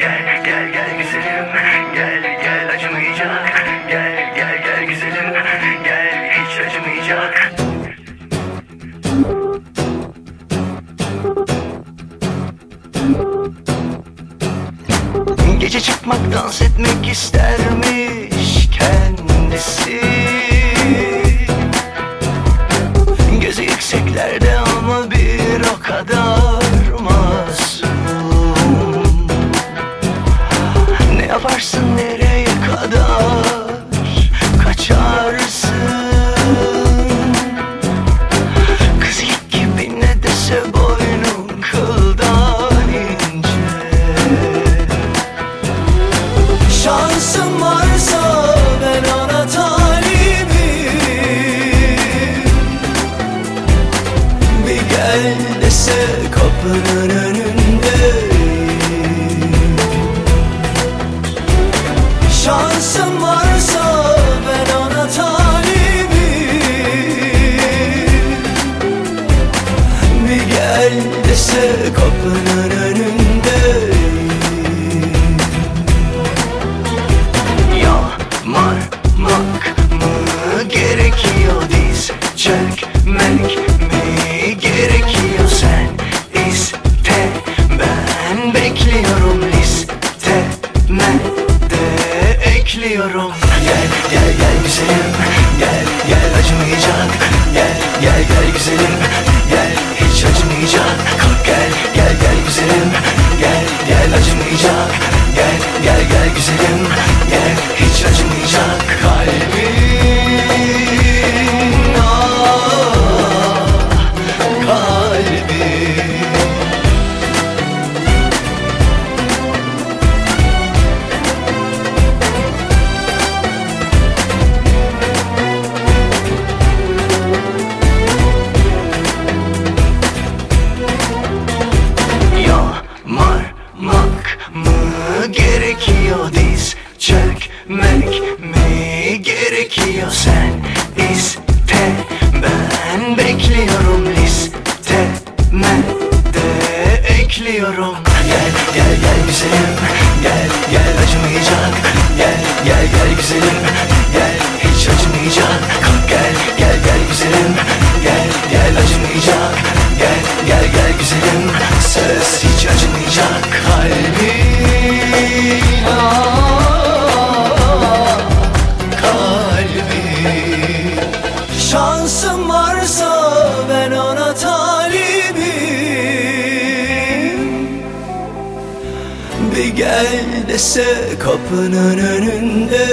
Gel gel güzelim. Gel gel acımayacak. Gel gel gel güzelim. Gel hiç acımayacak. Gece çıkmak dans etmek istermiş kendisi. Gözü yükseklerde ama bir o kadar personally kapının önünde. Yamarmak mı gerekiyor diz çökmek mi gerekiyor? Sen iste ben bekliyorum. Listeme de ekliyorum. Gel gel gel güzelim. Gel gel acımayacak. Gel gel gel güzelim. Gel gerekiyor diz çökmek mi? Gerekiyor sen iste. Ben bekliyorum listeme de ekliyorum. Gel gel gel güzelim. Gel gel acımayacak. Gel gel gel güzelim. Gel hiç acımayacak. Gel gel gel güzelim. Gel gel acımayacak gel gel gel güzelim. Söz hiç acımayacak kalbim ah, kalbim Şansım varsa ben ona talibim. Bir gel dese kapının önünde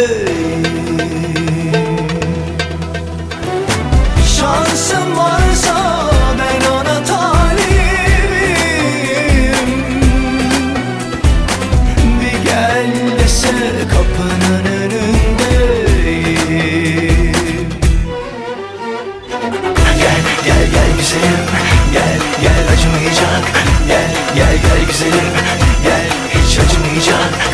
Gel gel güzelim Gel gel acımayacak. Gel gel gel güzelim Gel hiç acımayacak.